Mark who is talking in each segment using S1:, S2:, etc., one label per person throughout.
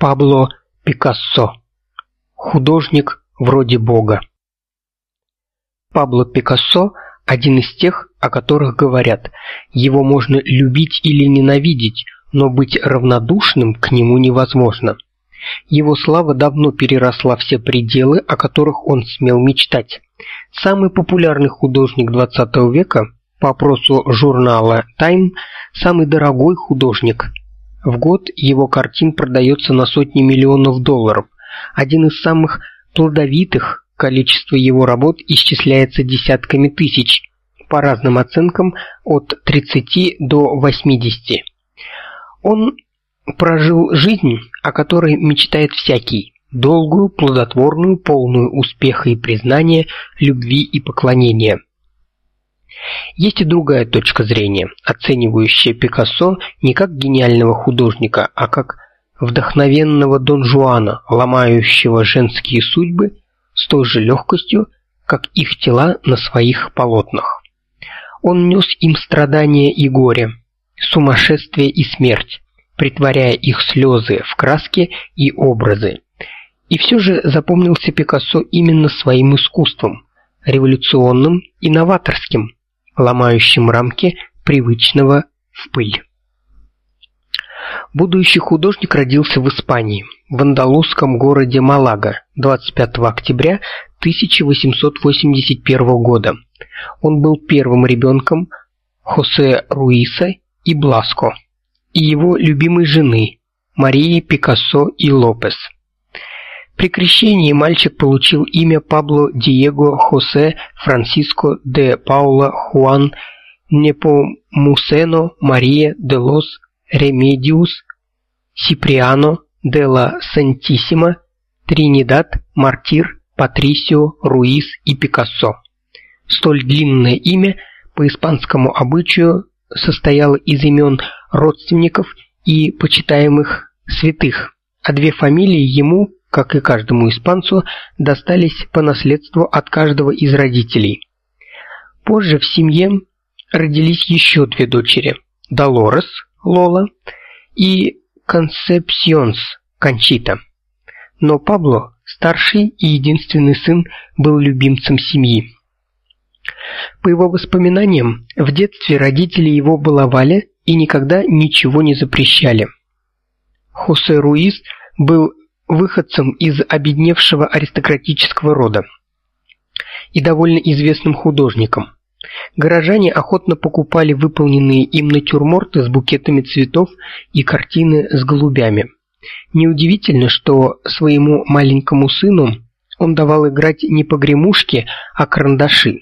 S1: Пабло Пикассо. Художник вроде Бога. Пабло Пикассо один из тех, о которых говорят: его можно любить или ненавидеть, но быть равнодушным к нему невозможно. Его слава давно переросла все пределы, о которых он смел мечтать. Самый популярный художник XX века по опросу журнала Time самый дорогой художник. В год его картин продается на сотни миллионов долларов. Один из самых плодовитых, количество его работ исчисляется десятками тысяч, по разным оценкам от 30 до 80. Он прожил жизнь, о которой мечтает всякий, долгую, плодотворную, полную успеха и признания, любви и поклонения. Есть и другая точка зрения, оценивающая Пикассо не как гениального художника, а как вдохновенного Дон Жуана, ломающего женские судьбы с той же легкостью, как их тела на своих полотнах. Он нес им страдания и горе, сумасшествие и смерть, притворяя их слезы в краски и образы. И все же запомнился Пикассо именно своим искусством, революционным и новаторским, ломающим рамки привычного в пыль. Будущий художник родился в Испании, в андалузском городе Малага 25 октября 1881 года. Он был первым ребенком Хосе Руиса и Бласко и его любимой жены Марии Пикассо и Лопес. При крещении мальчик получил имя Пабло Диего Хосе Франсиско де Паула Хуан Непомусено Мария де лос Ремедиос Сиприано де ла Сантисима Тринидад Мартир Патрисио Руис-и-Пикассо. Столь длинное имя по испанскому обычаю состояло из имен родственников и почитаемых святых, а две фамилии ему, как и каждому испанцу, достались по наследству от каждого из родителей. Позже в семье родились еще две дочери: Долорес Лола и Консепсионс Кончита. Но Пабло, старший и единственный сын, был любимцем семьи. По его воспоминаниям, в детстве родители его баловали и никогда ничего не запрещали. Хосе Руис был выходцем из обедневшего аристократического рода и довольно известным художником. Горожане охотно покупали выполненные им натюрморты с букетами цветов и картины с голубями. Неудивительно, что своему маленькому сыну он давал играть не погремушки, а карандаши.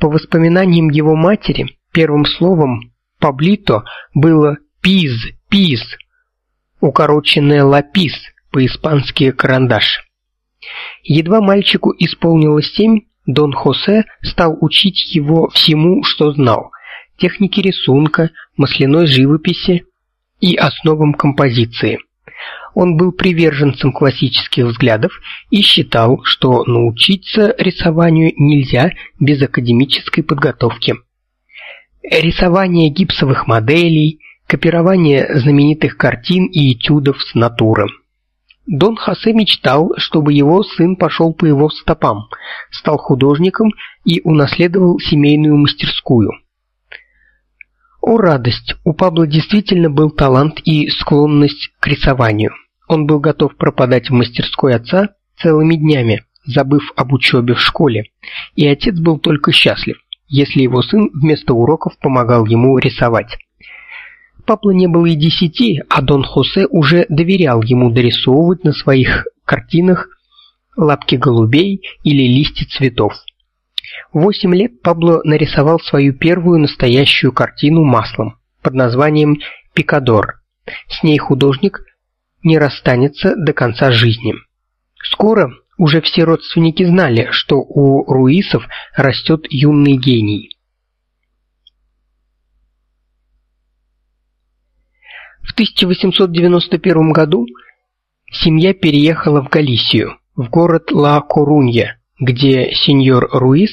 S1: По воспоминаниям его матери, первым словом Паблито было пиз, пиз, укороченное лапис, по-испански карандаш. Едва мальчику исполнилось семь, Дон Хосе стал учить его всему, что знал: технике рисунка, масляной живописи и основам композиции. Он был приверженцем классических взглядов и считал, что научиться рисованию нельзя без академической подготовки. Рисование гипсовых моделей, копирование знаменитых картин и этюдов с натуры. Дон Хосе мечтал, чтобы его сын пошел по его стопам, стал художником и унаследовал семейную мастерскую. О радость! У Пабло действительно был талант и склонность к рисованию. Он был готов пропадать в мастерской отца целыми днями, забыв об учебе в школе, и отец был только счастлив, если его сын вместо уроков помогал ему рисовать. Пабло не было и десяти, а Дон Хосе уже доверял ему дорисовывать на своих картинах лапки голубей или листья цветов. В 8 лет Пабло нарисовал свою первую настоящую картину маслом под названием Пикадор. С ней художник не расстанется до конца жизни. Скоро уже все родственники знали, что у Руисов растет юный гений. В 1891 году семья переехала в Галисию, в город Ла-Корунья, где сеньор Руис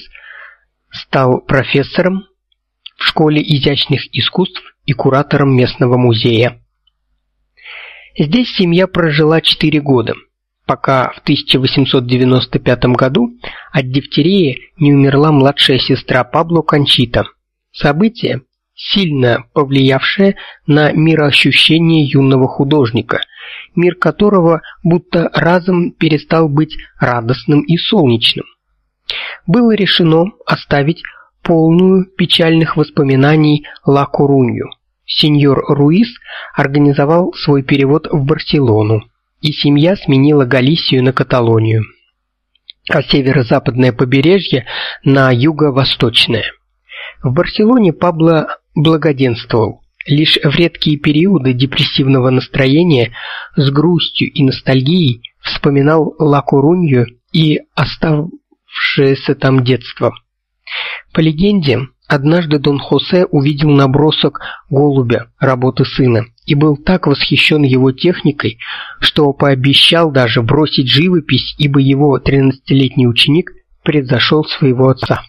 S1: стал профессором в школе изящных искусств и куратором местного музея. Здесь семья прожила 4 года, пока в 1895 году от дифтерии не умерла младшая сестра Пабло Кончита. Событие, сильно повлиявшее на мироощущение юного художника, мир которого будто разом перестал быть радостным и солнечным. Было решено оставить полную печальных воспоминаний Ла Корунью. Сеньор Руис организовал свой перевод в Барселону, и семья сменила Галисию на Каталонию, а северо-западное побережье на юго-восточное. В Барселоне Пабло благоденствовал. Лишь в редкие периоды депрессивного настроения с грустью и ностальгией вспоминал Ла Корунью и оставшееся там детство. По легенде, однажды Дон Хосе увидел набросок голубя работы сына и был так восхищен его техникой, что пообещал даже бросить живопись, ибо его тринадцатилетний ученик превзошел своего отца.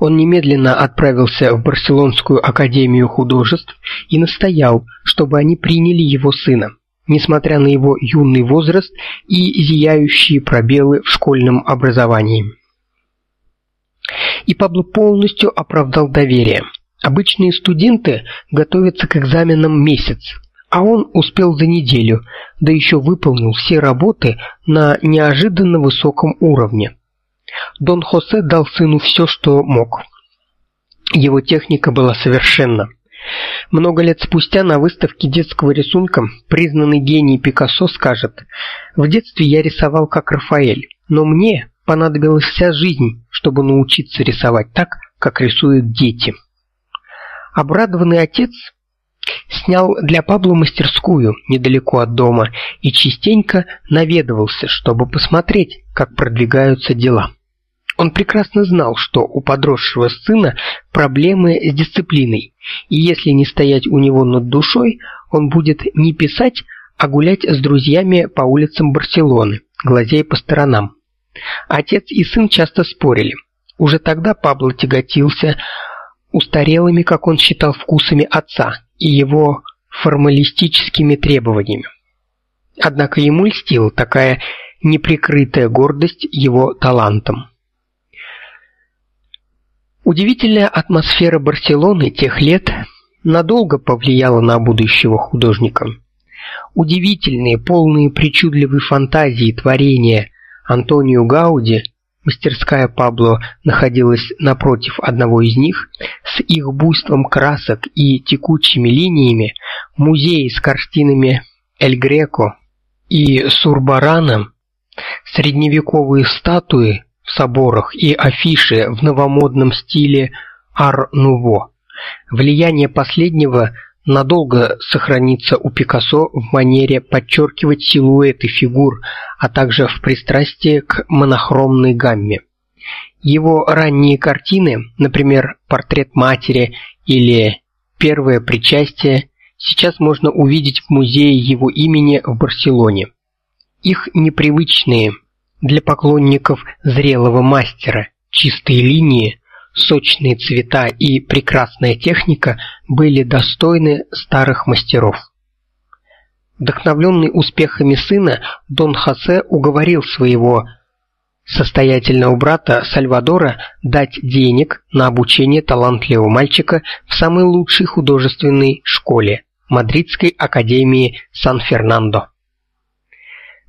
S1: Он немедленно отправился в Барселонскую академию художеств и настоял, чтобы они приняли его сына, несмотря на его юный возраст и зияющие пробелы в школьном образовании и Пабло полностью оправдал доверие. Обычные студенты готовятся к экзаменам месяц, а он успел за неделю, да еще выполнил все работы на неожиданно высоком уровне. Дон Хосе дал сыну все, что мог. Его техника была совершенна. Много лет спустя на выставке детского рисунка признанный гений Пикассо скажет: "В детстве я рисовал как Рафаэль, но мне понадобилась вся жизнь, чтобы научиться рисовать так, как рисуют дети. Обрадованный отец снял для Пабло мастерскую недалеко от дома и частенько наведывался, чтобы посмотреть, как продвигаются дела. Он прекрасно знал, что у подросшего сына проблемы с дисциплиной, и если не стоять у него над душой, он будет не писать, а гулять с друзьями по улицам Барселоны, глазея по сторонам. Отец и сын часто спорили. Уже тогда Пабло тяготился устарелыми, как он считал, вкусами отца и его формалистическими требованиями. Однако ему льстила такая неприкрытая гордость его талантом. Удивительная атмосфера Барселоны тех лет надолго повлияла на будущего художника. Удивительные, полные причудливой фантазии творения Антонио Гауди, мастерская Пабло находилась напротив одного из них, с их буйством красок и текучими линиями, музей с картинами Эль Греко и Сурбарана, средневековые статуи в соборах и афиши в новомодном стиле ар-нуво. Влияние последнего надолго сохранится у Пикассо в манере подчеркивать силуэты фигур, а также в пристрастии к монохромной гамме. Его ранние картины, например, Портрет матери или Первое причастие, сейчас можно увидеть в музее его имени в Барселоне. Их непривычные для поклонников зрелого мастера чистые линии сочные цвета и прекрасная техника были достойны старых мастеров. Вдохновленный успехами сына, Дон Хосе уговорил своего состоятельного брата Сальвадора дать денег на обучение талантливого мальчика в самой лучшей художественной школе Мадридской академии Сан-Фернандо.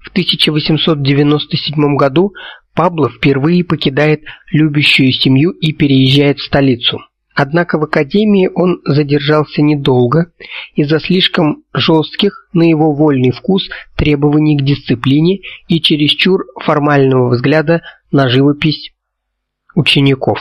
S1: В 1897 году Пабло впервые покидает любящую семью и переезжает в столицу. Однако в академии он задержался недолго из-за слишком жестких на его вольный вкус требований к дисциплине и чересчур формального взгляда на живопись учеников.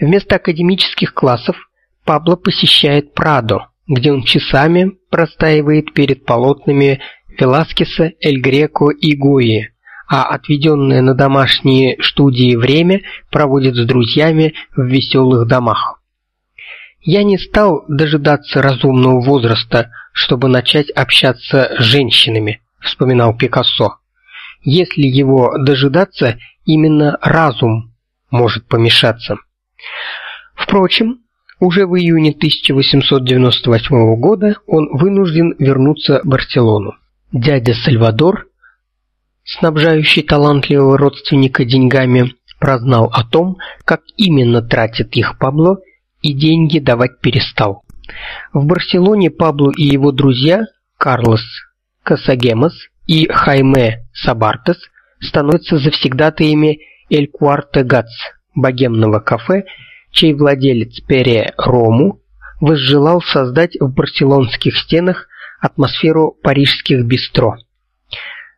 S1: Вместо академических классов Пабло посещает Прадо, где он часами простаивает перед полотнами Веласкеса, Эль Греко и Гои а отведенное на домашние студии время проводит с друзьями в веселых домах. Я не стал дожидаться разумного возраста, чтобы начать общаться с женщинами, вспоминал Пикассо. Если его дожидаться, именно разум может помешаться. Впрочем, Уже в июне 1898 года он вынужден вернуться в Барселону. Дядя Сальвадор, снабжающий талантливого родственника деньгами, прознал о том, как именно тратит их Пабло, и деньги давать перестал. В Барселоне Пабло и его друзья Карлос Касагемас и Хайме Сабартес становятся завсегдатаями Эль Куарте Гац, богемного кафе, чей владелец Пере Рому возжелал создать в барселонских стенах атмосферу парижских бистро.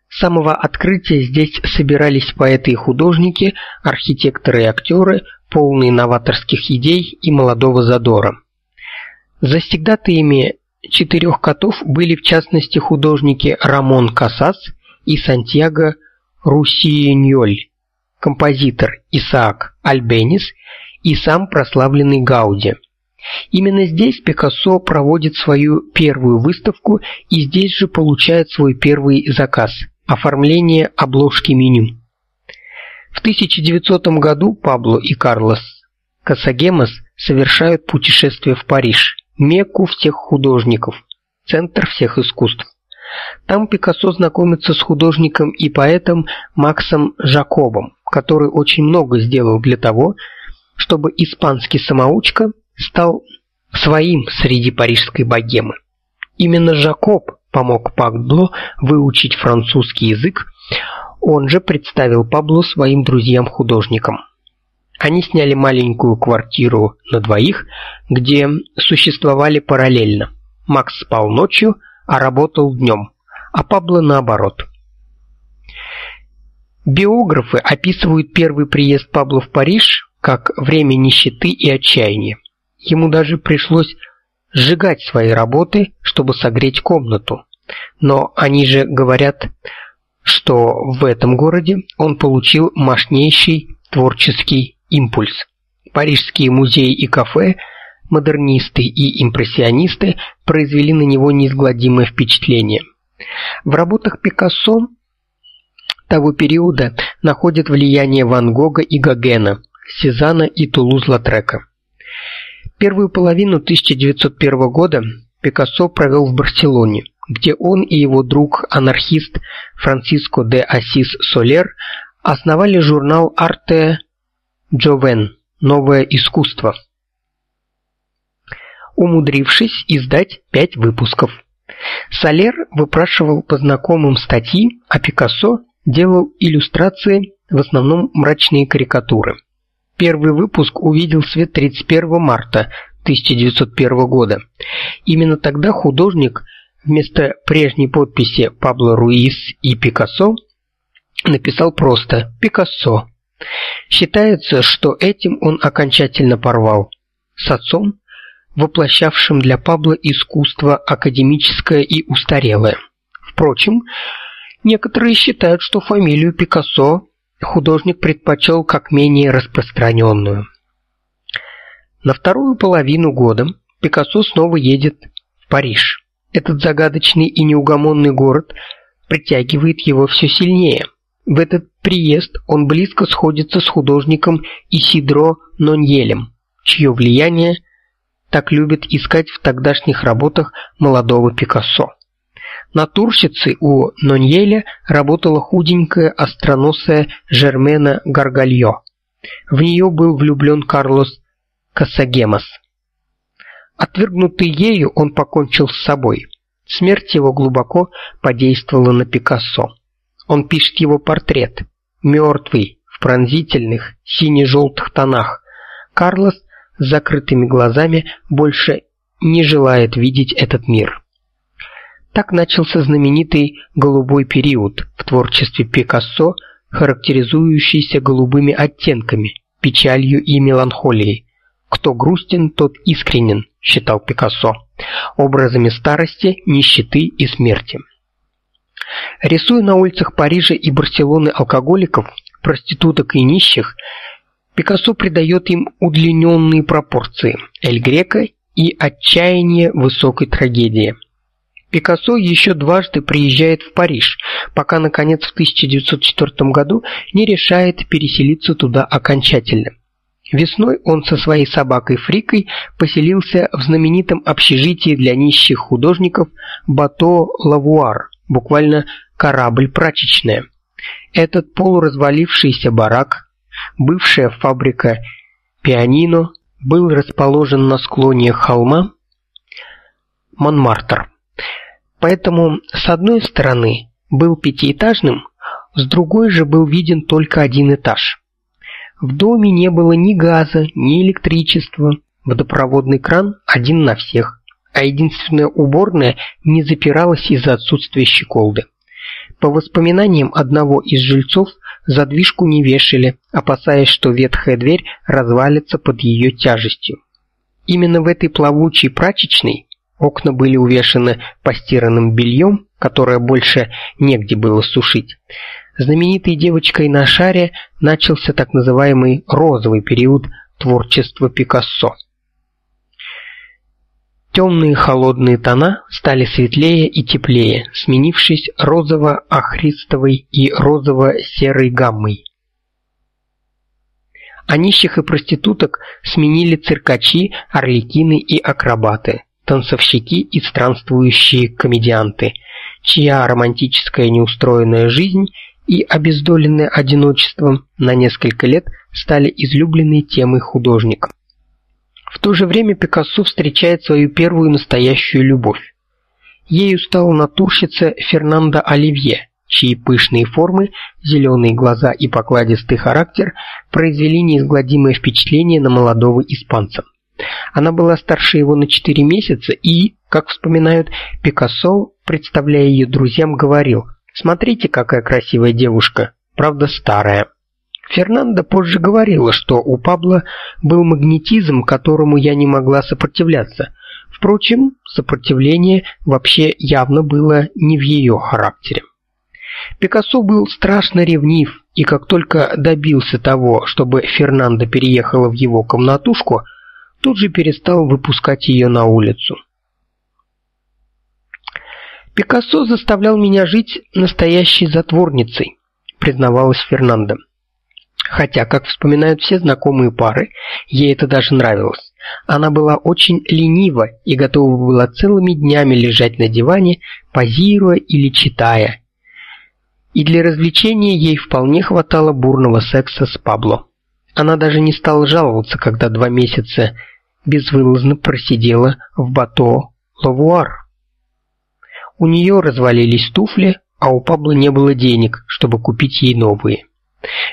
S1: С самого открытия здесь собирались поэты и художники, архитекторы и актеры, полные новаторских идей и молодого задора. Завсегдатаями четырех котов были в частности художники Рамон Касас и Сантьяго Русиньоль, композитор Исаак Альбенис и сам прославленный Гауди. Именно здесь Пикассо проводит свою первую выставку и здесь же получает свой первый заказ оформление обложки меню. В 1900 году Пабло и Карлос Касагемас совершают путешествие в Париж, Мекку всех художников, центр всех искусств. Там Пикассо знакомится с художником и поэтом Максом Жакобом, который очень много сделал для того, чтобы испанский самоучка стал своим среди парижской богемы. Именно Жакоб помог Пабло выучить французский язык, он же представил Пабло своим друзьям-художникам. Они сняли маленькую квартиру на двоих, где существовали параллельно. Макс спал ночью, а работал днем, а Пабло наоборот. Биографы описывают первый приезд Пабло в Париж как время нищеты и отчаяния. Ему даже пришлось сжигать свои работы, чтобы согреть комнату. Но они же говорят, что в этом городе он получил мощнейший творческий импульс. Парижские музеи и кафе, модернисты и импрессионисты произвели на него неизгладимое впечатление. В работах Пикассо того периода находят влияние Ван Гога и Гогена – Сезана и Тулуз-Латрека. Первую половину 1901 года Пикассо провел в Барселоне, где он и его друг-анархист Франциско де Асис Солер основали журнал Арте Джовен Новое искусство, умудрившись издать пять выпусков. Солер выпрашивал по знакомым статьи, а Пикассо делал иллюстрации, в основном мрачные карикатуры. Первый выпуск увидел свет 31 марта 1901 года. Именно тогда художник вместо прежней подписи Пабло Руис и Пикассо написал просто Пикассо. Считается, что этим он окончательно порвал с отцом, воплощавшим для Пабло искусство академическое и устарелое. Впрочем, некоторые считают, что фамилию Пикассо художник предпочел как менее распространенную. На вторую половину года Пикассо снова едет в Париж. Этот загадочный и неугомонный город притягивает его все сильнее. В этот приезд он близко сходится с художником Исидро Ноньелем, чье влияние так любят искать в тогдашних работах молодого Пикассо. Натурщицей у Ноньеля работала худенькая остроносая Жермена Гаргальо. В нее был влюблен Карлос Касагемас. Отвергнутый ею, он покончил с собой. Смерть его глубоко подействовала на Пикассо. Он пишет его портрет, мертвый, в пронзительных сине-желтых тонах. Карлос с закрытыми глазами больше не желает видеть этот мир. Так начался знаменитый голубой период в творчестве Пикассо, характеризующийся голубыми оттенками, печалью и меланхолией. Кто грустен, тот искренен, считал Пикассо, образами старости, нищеты и смерти. Рисуя на улицах Парижа и Барселоны алкоголиков, проституток и нищих, Пикассо придает им удлиненные пропорции Эль Греко и отчаяние высокой трагедии. Пикассо еще дважды приезжает в Париж, пока наконец в 1904 году не решает переселиться туда окончательно. Весной он со своей собакой Фрикой поселился в знаменитом общежитии для нищих художников Бато Лавуар, буквально корабль прачечная. Этот полуразвалившийся барак, бывшая фабрика пианино, был расположен на склоне холма Монмартр. Поэтому с одной стороны был пятиэтажным, с другой же был виден только один этаж. В доме не было ни газа, ни электричества. Водопроводный кран один на всех, а единственная уборная не запиралась из-за отсутствия щеколды. По воспоминаниям одного из жильцов, задвижку не вешали, опасаясь, что ветхая дверь развалится под ее тяжестью. Именно в этой плавучей прачечной окна были увешаны постиранным бельем, которое больше негде было сушить знаменитой девочкой на шаре начался так называемый розовый период творчества Пикассо. Темные холодные тона стали светлее и теплее, сменившись розово-охристовой и розово-серой гаммой. А нищих и проституток сменили циркачи, орликины и акробаты, танцовщики и странствующие комедианты, чья романтическая неустроенная жизнь и обездоленные одиночеством на несколько лет стали излюбленной темой художника. В то же время Пикассо встречает свою первую настоящую любовь. Ею стала натурщица Фернанда Оливье, чьи пышные формы, зеленые глаза и покладистый характер произвели неизгладимое впечатление на молодого испанца. Она была старше его на 4 месяца и, как вспоминают Пикассо, представляя ее друзьям, говорил: Смотрите, какая красивая девушка, правда старая. Фернанда позже говорила, что у Пабло был магнетизм, которому я не могла сопротивляться. Впрочем, сопротивление вообще явно было не в ее характере. Пикассо был страшно ревнив, и как только добился того, чтобы Фернанда переехала в его комнатушку, тут же перестал выпускать ее на улицу. Пикассо заставлял меня жить настоящей затворницей, признавалась Фернанда. Хотя, как вспоминают все знакомые пары, ей это даже нравилось. Она была очень ленива и готова была целыми днями лежать на диване, позируя или читая. И для развлечения ей вполне хватало бурного секса с Пабло. Она даже не стала жаловаться, когда два месяца безвылазно просидела в Бато Лавуар. У нее развалились туфли, а у Пабло не было денег, чтобы купить ей новые.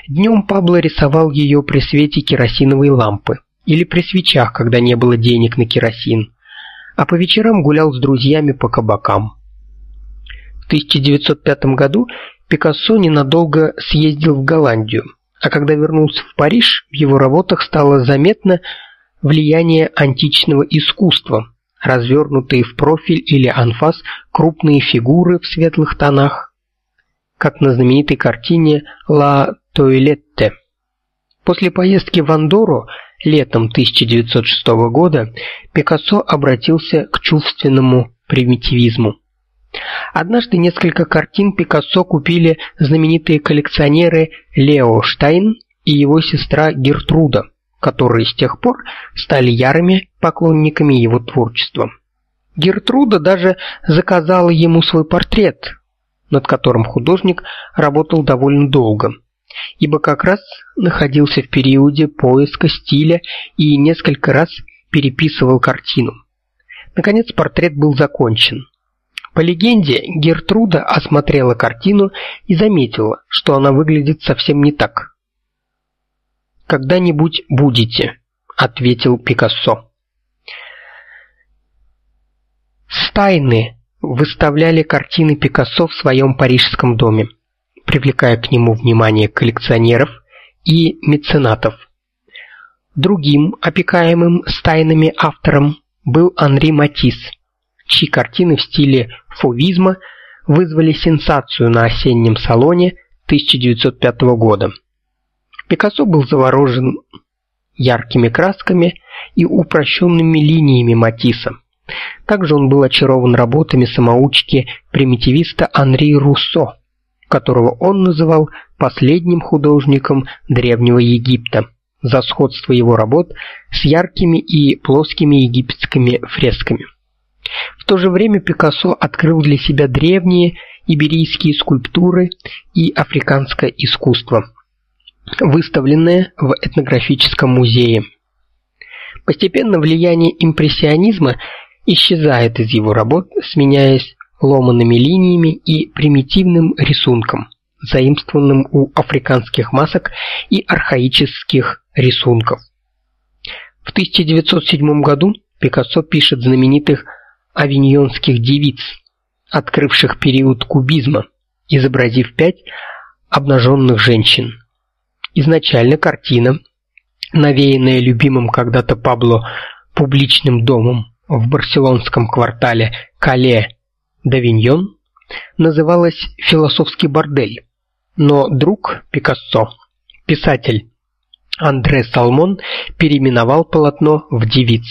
S1: Днем Пабло рисовал ее при свете керосиновой лампы или при свечах, когда не было денег на керосин, а по вечерам гулял с друзьями по кабакам. В 1905 году Пикассо ненадолго съездил в Голландию, а когда вернулся в Париж, в его работах стало заметно влияние античного искусства, развернутые в профиль или анфас крупные фигуры в светлых тонах, как на знаменитой картине «Ла Тойлетте». После поездки в Андорру летом 1906 года Пикассо обратился к чувственному примитивизму. Однажды несколько картин Пикассо купили знаменитые коллекционеры Лео Штайн и его сестра Гертруда которые с тех пор стали ярыми поклонниками его творчества. Гертруда даже заказала ему свой портрет, над которым художник работал довольно долго, ибо как раз находился в периоде поиска стиля и несколько раз переписывал картину. Наконец портрет был закончен. По легенде, Гертруда осмотрела картину и заметила, что она выглядит совсем не так когда-нибудь будете, ответил Пикассо. Стайны выставляли картины Пикассо в своем парижском доме, привлекая к нему внимание коллекционеров и меценатов. Другим опекаемым стайными автором был Анри Матисс, чьи картины в стиле фовизма вызвали сенсацию на осеннем салоне 1905 года. Пикассо был заворожен яркими красками и упрощенными линиями Матисса. Также он был очарован работами самоучки-примитивиста Анри Руссо, которого он называл последним художником древнего Египта, за сходство его работ с яркими и плоскими египетскими фресками. В то же время Пикассо открыл для себя древние иберийские скульптуры и африканское искусство, выставленные в этнографическом музее. Постепенно влияние импрессионизма исчезает из его работ, сменяясь ломаными линиями и примитивным рисунком, заимствованным у африканских масок и архаических рисунков. В 1907 году Пикассо пишет знаменитых авиньонских девиц, открывших период кубизма, изобразив пять обнаженных женщин. Изначально картина, навеянная любимым когда-то Пабло публичным домом в барселонском квартале Кале Давиньон, называлась «Философский бордель», но друг Пикассо, писатель Андре Салмон, переименовал полотно в «Девиц».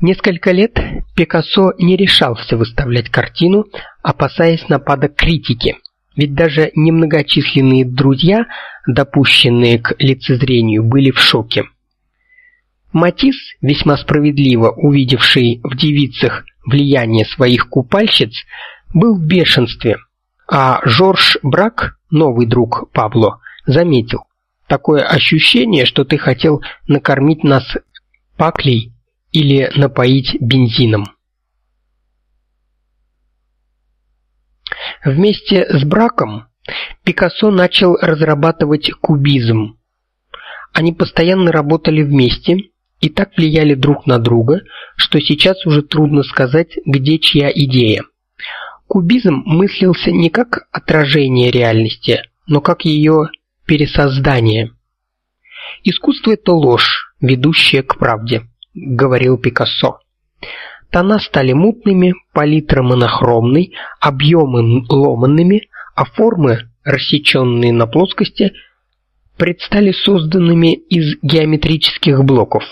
S1: Несколько лет Пикассо не решался выставлять картину, опасаясь нападок критики. Ведь даже немногочисленные друзья, допущенные к лицезрению, были в шоке. Матис, весьма справедливо увидевший в девицах влияние своих купальщиц, был в бешенстве, а Жорж Брак, новый друг Пабло, заметил: "Такое ощущение, что ты хотел накормить нас паклей или напоить бензином". Вместе с Браком Пикассо начал разрабатывать кубизм. Они постоянно работали вместе и так влияли друг на друга, что сейчас уже трудно сказать, где чья идея. Кубизм мыслился не как отражение реальности, но как ее пересоздание. Искусство это ложь, ведущая к правде, говорил Пикассо. Тона стали мутными, палитра монохромной, объемы ломанными, а формы, рассеченные на плоскости, предстали созданными из геометрических блоков.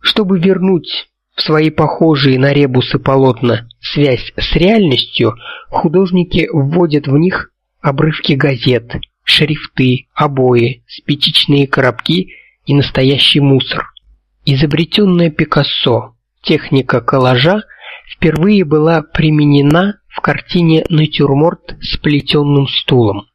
S1: Чтобы вернуть в свои похожие на ребусы полотна связь с реальностью, художники вводят в них обрывки газет, шрифты, обои, спичечные коробки и настоящий мусор. Изобретенная Пикассо техника коллажа впервые была применена в картине Натюрморт с плетеным стулом.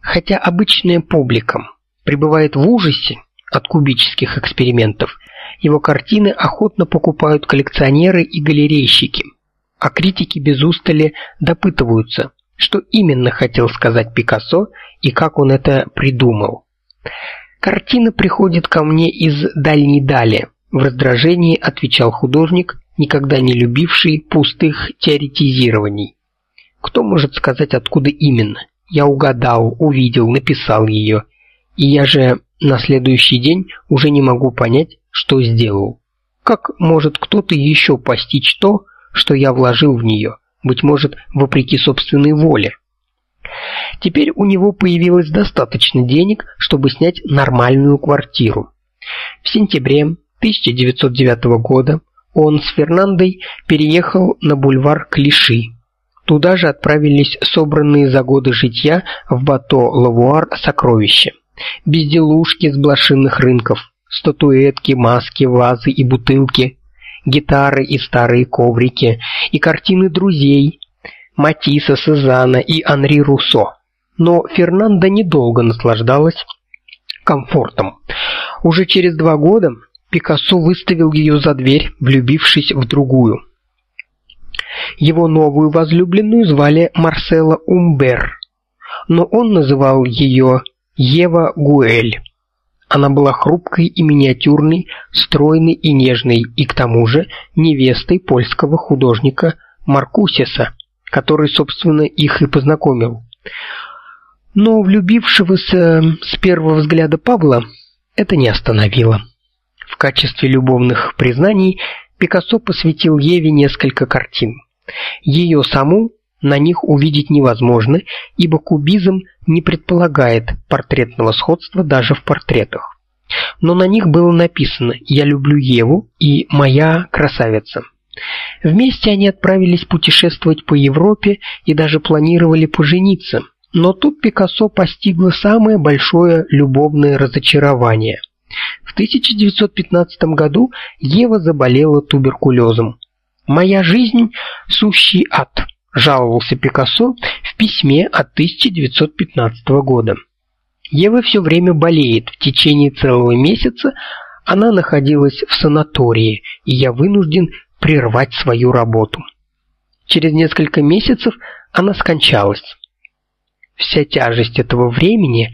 S1: Хотя обычная публика пребывает в ужасе от кубических экспериментов, его картины охотно покупают коллекционеры и галерейщики, а критики без устали допытываются, что именно хотел сказать Пикассо и как он это придумал. Картина приходит ко мне из дальней дали, в раздражении отвечал художник, никогда не любивший пустых теоретизирований. Кто может сказать, откуда именно? Я угадал, увидел, написал ее, и я же на следующий день уже не могу понять, что сделал. Как может кто-то еще постичь то, что я вложил в нее, быть может, вопреки собственной воле? Теперь у него появилось достаточно денег, чтобы снять нормальную квартиру. В сентябре 1909 года он с Фернандой переехал на бульвар Клиши. Туда же отправились собранные за годы житья в Бато-Лавуар сокровища. Безделушки с блошиных рынков, статуэтки, маски, вазы и бутылки, гитары и старые коврики, и картины друзей Матисса, Сезанна и Анри Руссо. Но Фернанда недолго наслаждалась комфортом. Уже через два года Пикассо выставил ее за дверь, влюбившись в другую. Его новую возлюбленную звали Марсела Умбер, но он называл ее Ева Гуэль. Она была хрупкой и миниатюрной, стройной и нежной, и к тому же невестой польского художника Маркусиса, который, собственно, их и познакомил. Но влюбившегося с первого взгляда Павла это не остановило. В качестве любовных признаний Пикассо посвятил Еве несколько картин. Ее саму на них увидеть невозможно, ибо кубизм не предполагает портретного сходства даже в портретах. Но на них было написано: "Я люблю Еву и моя красавица". Вместе они отправились путешествовать по Европе и даже планировали пожениться, Но тут Пикассо постигло самое большое любовное разочарование. В 1915 году Ева заболела туберкулезом. Моя жизнь сущий ад, жаловался Пикассо в письме от 1915 года. Ева все время болеет. В течение целого месяца она находилась в санатории, и я вынужден прервать свою работу. Через несколько месяцев она скончалась. Вся тяжесть этого времени,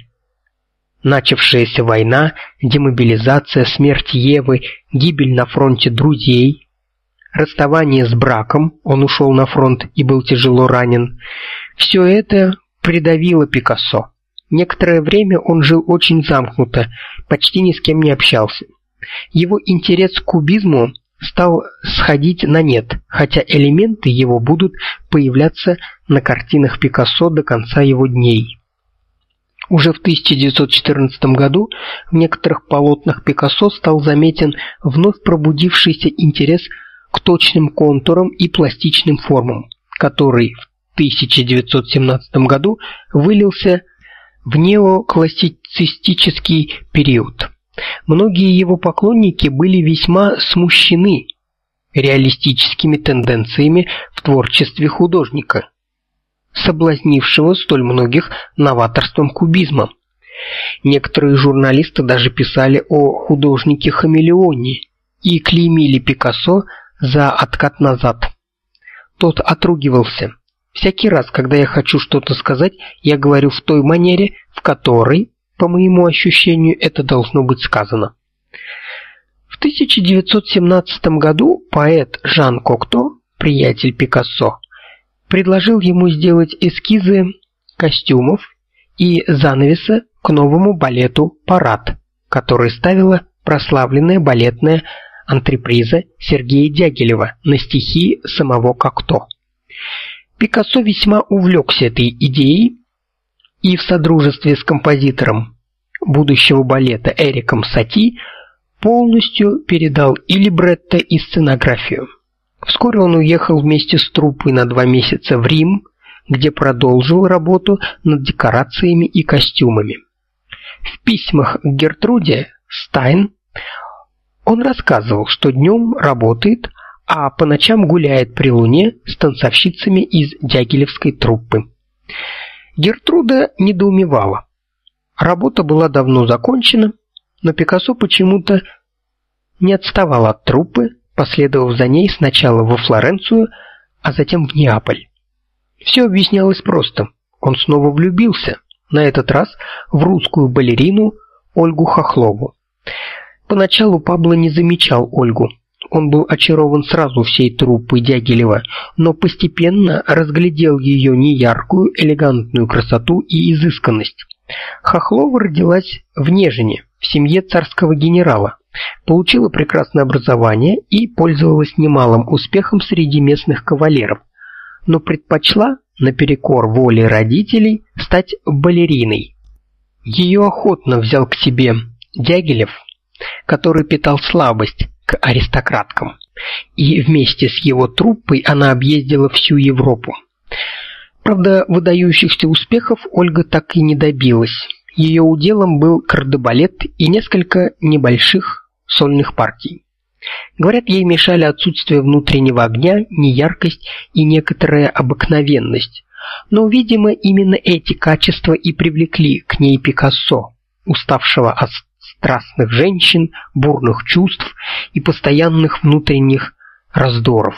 S1: начавшаяся война, демобилизация, смерть Евы, гибель на фронте друзей, расставание с браком, он ушел на фронт и был тяжело ранен. Все это придавило Пикассо. Некоторое время он жил очень замкнуто, почти ни с кем не общался. Его интерес к кубизму стал сходить на нет, хотя элементы его будут появляться на картинах Пикассо до конца его дней. Уже в 1914 году в некоторых полотнах Пикассо стал заметен вновь пробудившийся интерес к точным контурам и пластичным формам, который в 1917 году вылился в неоклассицистический период. Многие его поклонники были весьма смущены реалистическими тенденциями в творчестве художника, соблазнившего столь многих новаторством кубизма. Некоторые журналисты даже писали о художнике-хамелеоне и клеймили Пикассо за откат назад. Тот отругивался: "Всякий раз, когда я хочу что-то сказать, я говорю в той манере, в которой по моему ощущению, это должно быть сказано. В 1917 году поэт Жан Кокто, приятель Пикассо, предложил ему сделать эскизы костюмов и занавеса к новому балету Парад, который ставила прославленная балетная антреприза Сергея Дягилева на стихи самого Кокто. Пикассо весьма увлекся этой идеей и в содружестве с композитором будущего балета Эриком Сати полностью передал и либретто, и сценографию. Вскоре он уехал вместе с труппой на два месяца в Рим, где продолжил работу над декорациями и костюмами. В письмах к Гертруде Стайн он рассказывал, что днем работает, а по ночам гуляет при луне с танцовщицами из Дягилевской труппы. Гертруда недоумевала. Работа была давно закончена, но Пикассо почему-то не отставал от труппы, последовав за ней сначала во Флоренцию, а затем в Неаполь. Все объяснялось просто. Он снова влюбился, на этот раз в русскую балерину Ольгу Хохлову. Поначалу Пабло не замечал Ольгу. Он был очарован сразу всей труппой Дягилева, но постепенно разглядел ее неяркую, элегантную красоту и изысканность. Хохлова родилась в Нежине, в семье царского генерала. Получила прекрасное образование и пользовалась немалым успехом среди местных кавалеров, но предпочла наперекор воле родителей стать балериной. Ее охотно взял к себе Дягилев, который питал слабость к аристократкам, и вместе с его труппой она объездила всю Европу. Правда, выдающихся успехов Ольга так и не добилась. Ее уделом был кардебалет и несколько небольших сольных партий. Говорят, ей мешали отсутствие внутреннего огня, неяркость и некоторая обыкновенность. Но, видимо, именно эти качества и привлекли к ней Пикассо, уставшего от страстных женщин, бурных чувств и постоянных внутренних раздоров.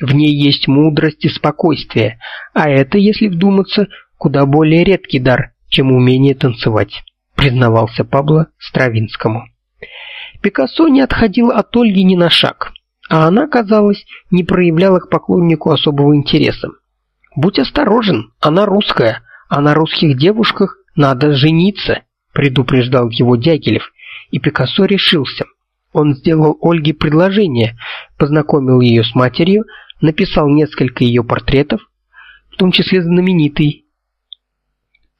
S1: В ней есть мудрость и спокойствие, а это, если вдуматься, куда более редкий дар, чем умение танцевать, признавался Пабло Стравинскому. Пикассо не отходил от Ольги ни на шаг, а она, казалось, не проявляла к поклоннику особого интереса. Будь осторожен, она русская, а на русских девушках надо жениться, предупреждал его Дягилев, и Пикассо решился. Он сделал Ольге предложение, познакомил ее с матерью, написал несколько ее портретов, в том числе знаменитый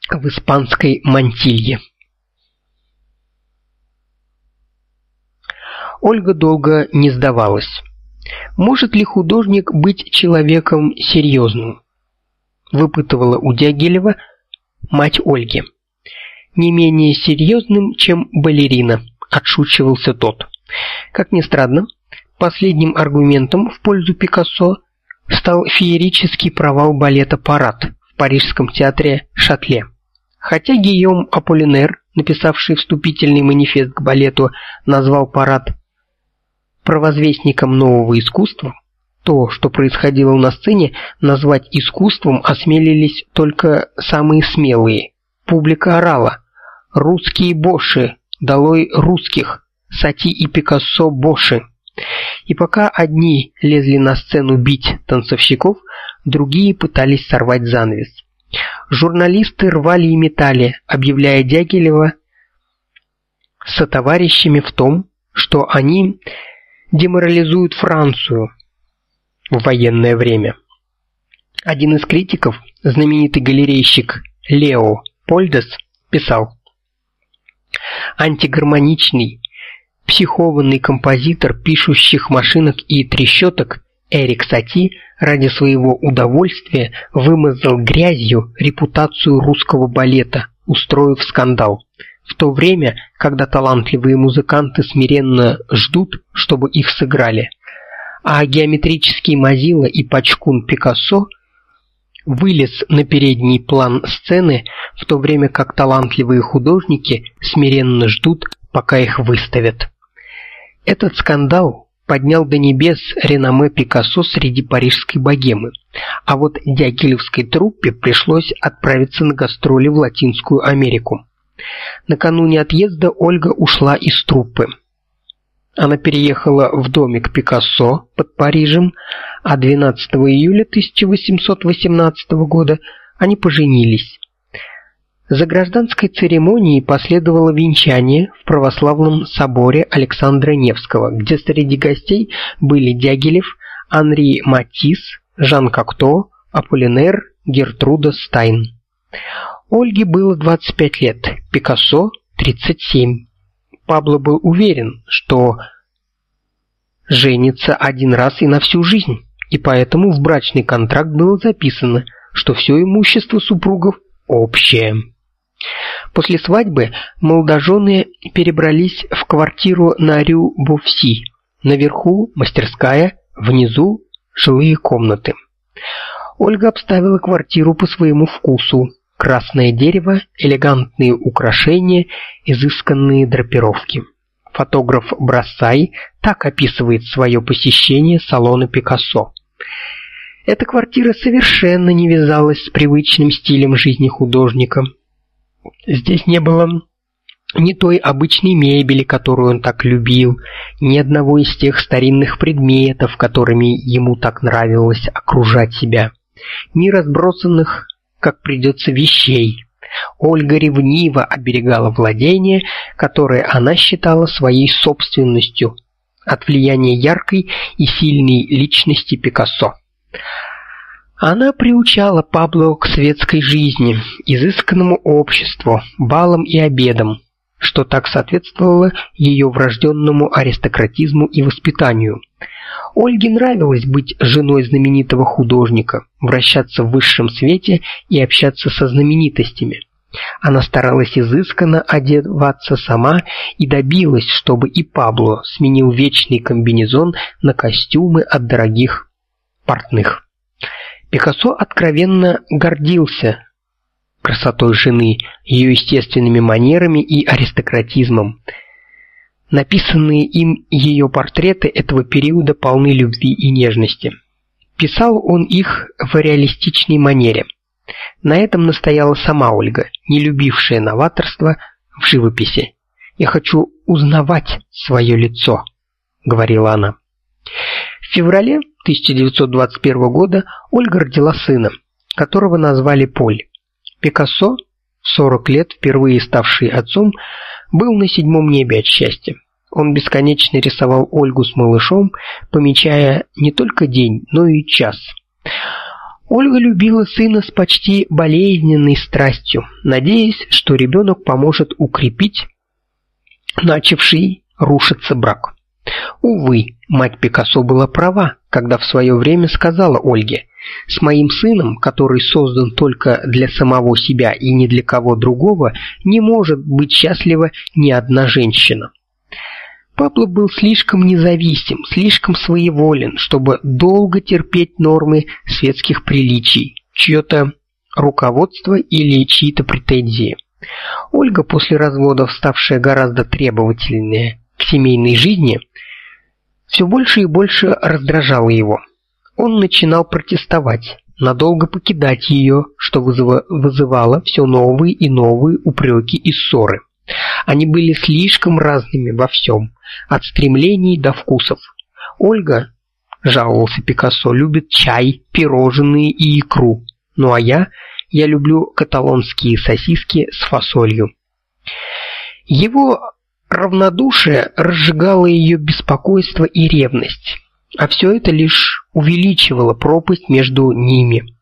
S1: в испанской Мантилье. Ольга долго не сдавалась. Может ли художник быть человеком серьезным? выпытывала у Дягилева, мать Ольги. Не менее серьезным, чем балерина, отшучивался тот. Как ни странно, последним аргументом в пользу Пикассо стал феерический провал балета Парад в парижском театре Шатле. Хотя Гийом Аполлинер, написавший вступительный манифест к балету, назвал Парад провозвестником нового искусства, то, что происходило на сцене, назвать искусством осмелились только самые смелые. Публика орала: "Русские боши, долой русских! Сати и Пикассо боши!" И пока одни лезли на сцену бить танцовщиков, другие пытались сорвать занавес. Журналисты рвали и метали, объявляя Дягилева сотоварищами в том, что они деморализуют Францию в военное время. Один из критиков, знаменитый галерейщик Лео Польдес, писал: Антигармоничный, психованный композитор пишущих машинок и трещоток Эрик Сати ради своего удовольствия вымазал грязью репутацию русского балета, устроив скандал. В то время, когда талантливые музыканты смиренно ждут, чтобы их сыграли, а геометрический Мазила и Пачкун Пикассо вылез на передний план сцены, в то время как талантливые художники смиренно ждут, пока их выставят. Этот скандал поднял до небес реноме Пикассо среди парижской богемы. А вот Дягилевской труппе пришлось отправиться на гастроли в Латинскую Америку. Накануне отъезда Ольга ушла из труппы. Она переехала в домик Пикассо под Парижем, а 12 июля 1818 года они поженились. За гражданской церемонией последовало венчание в православном соборе Александра Невского, где среди гостей были Дягилев, Анри Матис, Жан Кокто, Аполлинер, Гертруда Стайн. Ольге было 25 лет, Пикассо 37. Пабло был уверен, что женится один раз и на всю жизнь, и поэтому в брачный контракт было записано, что все имущество супругов общее. После свадьбы молодожены перебрались в квартиру на Рю Буфси. Наверху мастерская, внизу жилые комнаты. Ольга обставила квартиру по своему вкусу. Красное дерево, элегантные украшения, изысканные драпировки. Фотограф Брассай так описывает свое посещение салона Пикассо. Эта квартира совершенно не вязалась с привычным стилем жизни художника. Здесь не было ни той обычной мебели, которую он так любил, ни одного из тех старинных предметов, которыми ему так нравилось окружать себя, ни разбросанных, как придется, вещей. Ольга ревниво оберегала владение, которое она считала своей собственностью от влияния яркой и сильной личности Пикассо. Она приучала Пабло к светской жизни, изысканному обществу, балам и обедам, что так соответствовало ее врожденному аристократизму и воспитанию. Ольге нравилось быть женой знаменитого художника, вращаться в высшем свете и общаться со знаменитостями. Она старалась изысканно одеваться сама и добилась, чтобы и Пабло сменил вечный комбинезон на костюмы от дорогих портных. Пикассо откровенно гордился красотой жены, ее естественными манерами и аристократизмом. Написанные им ее портреты этого периода полны любви и нежности. Писал он их в реалистичной манере. На этом настояла сама Ольга, не любившая новаторство в живописи. Я хочу узнавать свое лицо, говорила она. В феврале 1921 года Ольга родила сына, которого назвали Поль. Пикассо, 40 лет впервые ставший отцом, был на седьмом небе от счастья. Он бесконечно рисовал Ольгу с малышом, помечая не только день, но и час. Ольга любила сына с почти болезненной страстью, надеясь, что ребенок поможет укрепить начавший рушиться брак. Увы, мать Пикассо была права, когда в свое время сказала Ольге: "С моим сыном, который создан только для самого себя и ни для кого другого, не может быть счастлива ни одна женщина". Пабло был слишком независим, слишком своеволен, чтобы долго терпеть нормы светских приличий, чьё-то руководство или чьи-то претензии. Ольга после развода, ставшая гораздо требовательнее к семейной жизни, все больше и больше раздражала его. Он начинал протестовать, надолго покидать ее, что вызывало все новые и новые упреки и ссоры. Они были слишком разными во всем, от стремлений до вкусов. Ольга, жаловался Пикассо, любит чай, пирожные и икру. Ну а я, я люблю каталонские сосиски с фасолью. Его равнодушие разжигало ее беспокойство и ревность, а все это лишь увеличивало пропасть между ними.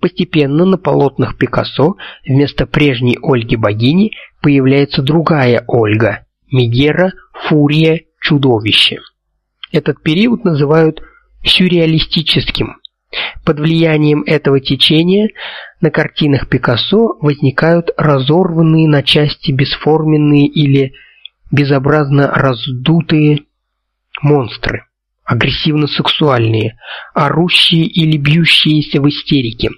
S1: Постепенно на полотнах Пикассо вместо прежней Ольги-богини появляется другая Ольга Мегера, Фурия, чудовище. Этот период называют сюрреалистическим. Под влиянием этого течения на картинах Пикассо возникают разорванные на части бесформенные или безобразно раздутые монстры, агрессивно-сексуальные, орущие или бьющиеся в истерике.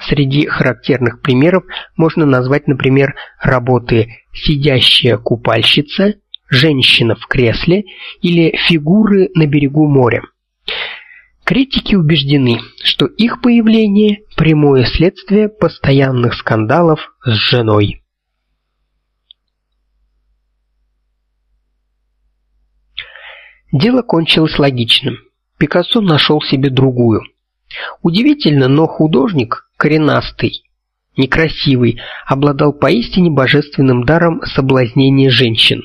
S1: Среди характерных примеров можно назвать, например, работы «Сидящая купальщица», «Женщина в кресле» или «Фигуры на берегу моря». Критики убеждены, что их появление прямое следствие постоянных скандалов с женой. Дело кончилось логичным. Пикассо нашел себе другую. Удивительно, но художник коренастый, некрасивый, обладал поистине божественным даром соблазнения женщин.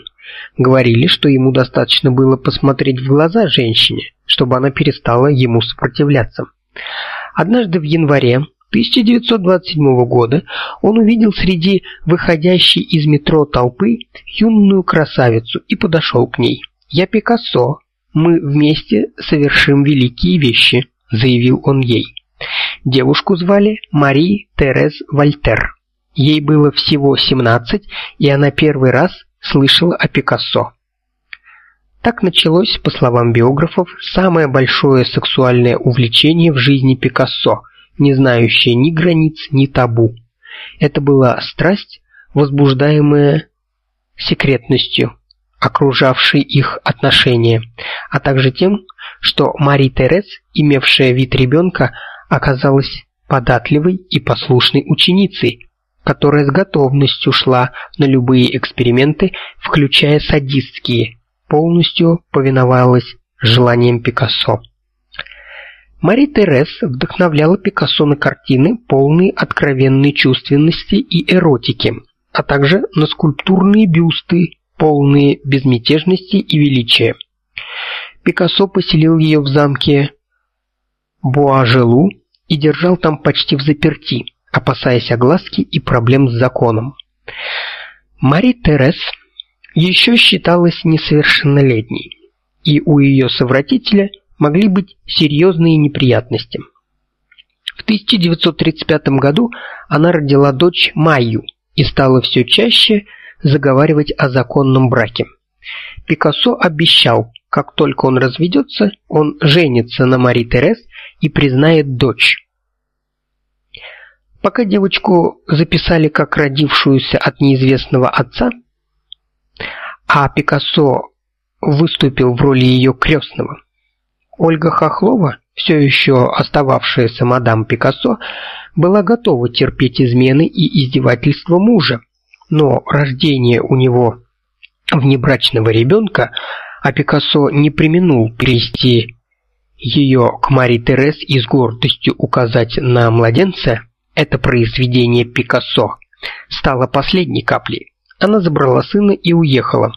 S1: Говорили, что ему достаточно было посмотреть в глаза женщине, чтобы она перестала ему сопротивляться. Однажды в январе 1927 года он увидел среди выходящей из метро толпы юную красавицу и подошел к ней. "Я Пикассо. Мы вместе совершим великие вещи", заявил он ей. Девушку звали Мари Терез Вольтер. Ей было всего 17, и она первый раз слышала о Пикассо. Так началось, по словам биографов, самое большое сексуальное увлечение в жизни Пикассо, не знающее ни границ, ни табу. Это была страсть, возбуждаемая секретностью, окружавшей их отношения, а также тем, что Мари Терез, имевшая вид ребенка, оказалась податливой и послушной ученицей, которая с готовностью шла на любые эксперименты, включая садистские, полностью повиновалась желаниям Пикассо. Мари Терес вдохновляла Пикассо на картины, полные откровенной чувственности и эротики, а также на скульптурные бюсты, полные безмятежности и величия. Пикассо поселил ее в замке Буажелу и держал там почти в заперти, опасаясь огласки и проблем с законом. Мари Терес еще считалась несовершеннолетней, и у ее совратителя могли быть серьезные неприятности. В 1935 году она родила дочь Майю и стала все чаще заговаривать о законном браке. Пикассо обещал, как только он разведется, он женится на Мари Терес и признает дочь. Пока девочку записали как родившуюся от неизвестного отца, а Пикассо выступил в роли ее крестного. Ольга Хохлова, все еще остававшаяся мадам Пикассо, была готова терпеть измены и издевательства мужа, но рождение у него внебрачного ребенка, а Пикассо не преминул привести ее к Мари Терес и с гордостью указать на младенца, это произведение Пикассо, стало последней каплей. Она забрала сына и уехала.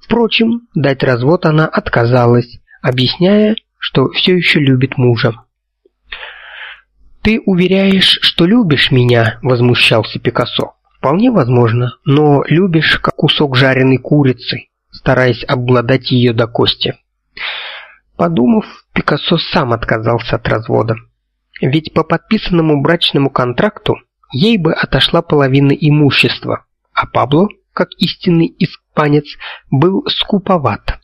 S1: Впрочем, дать развод она отказалась, объясняя, что все еще любит мужа. Ты уверяешь, что любишь меня, возмущался Пикассо. Вполне возможно, но любишь как кусок жареной курицы, стараясь обглодать ее до кости. Подумав, Пикассо сам отказался от развода. Ведь по подписанному брачному контракту ей бы отошла половина имущества, а Пабло, как истинный испанец, был скуповат.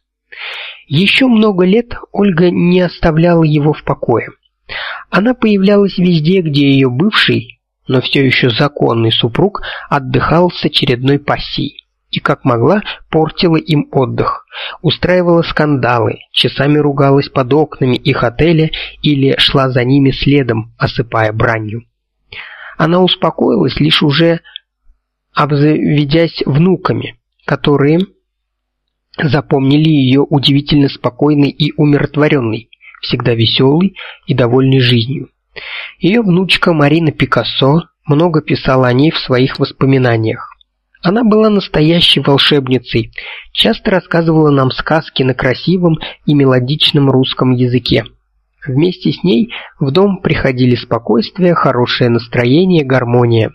S1: Еще много лет Ольга не оставляла его в покое. Она появлялась везде, где ее бывший, но все еще законный супруг отдыхал с очередной пассией и как могла портила им отдых, устраивала скандалы, часами ругалась под окнами их отеля или шла за ними следом, осыпая бранью. Она успокоилась лишь уже обзаведясь внуками, которые запомнили ее удивительно спокойной и умиротворенной, всегда веселой и довольной жизнью. Ее внучка Марина Пикассо много писала о ней в своих воспоминаниях. Она была настоящей волшебницей, часто рассказывала нам сказки на красивом и мелодичном русском языке. Вместе с ней в дом приходили спокойствие, хорошее настроение, гармония.